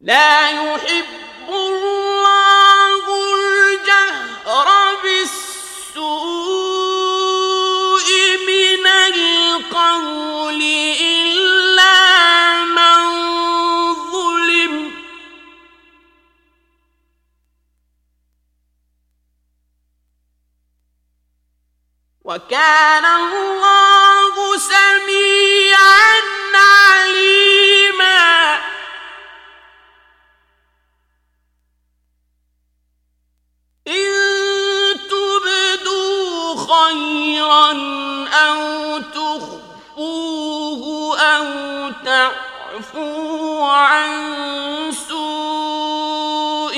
لا يحب الله الجهر بالسوء من القول إلا من ظلم. وكان الله سميعا عن سوء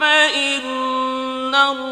فإن الله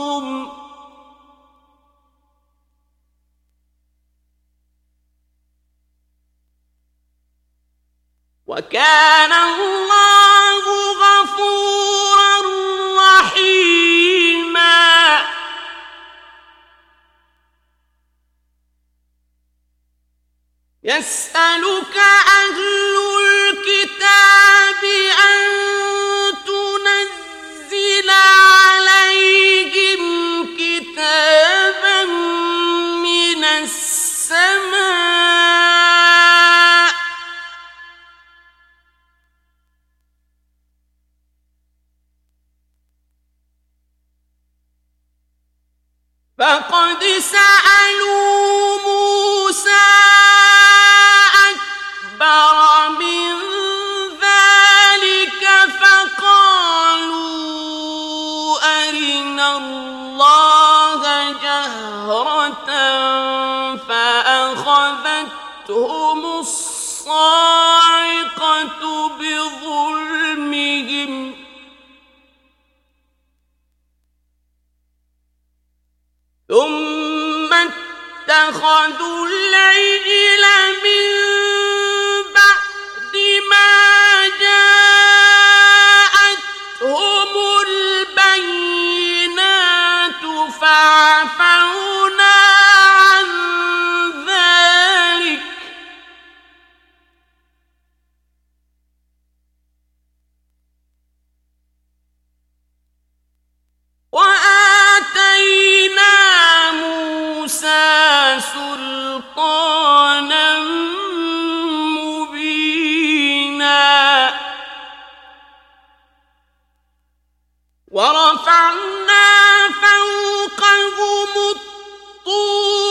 وكان الله غفورا رحيما. يسألك أهل فقد سألوا موسى أكبر من ذلك فقالوا أرنا الله جهرة فأخذتهم الصاعقة اتخذوا الليل من سلطانا مبينا ورفعنا فوقهم الطور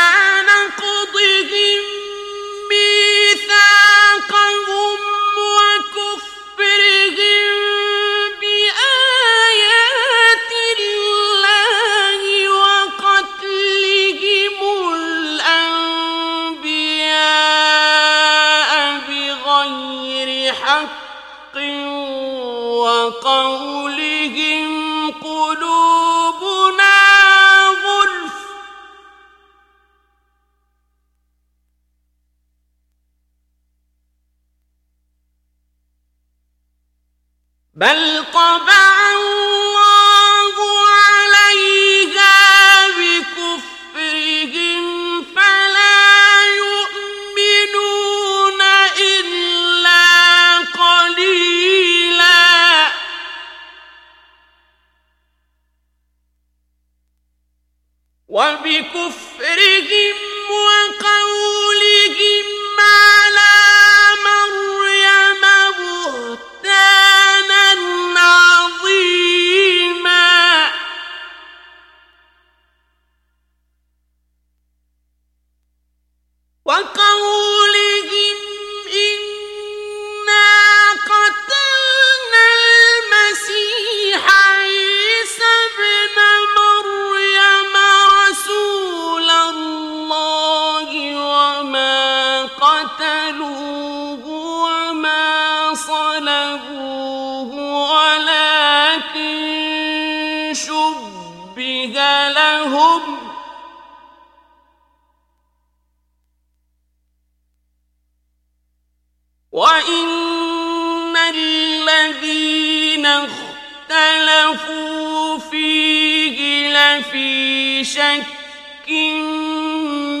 بل طبع الله عليها بكفرهم فلا يؤمنون إلا قليلا. في شك من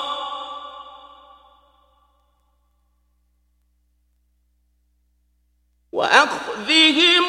وأخذهم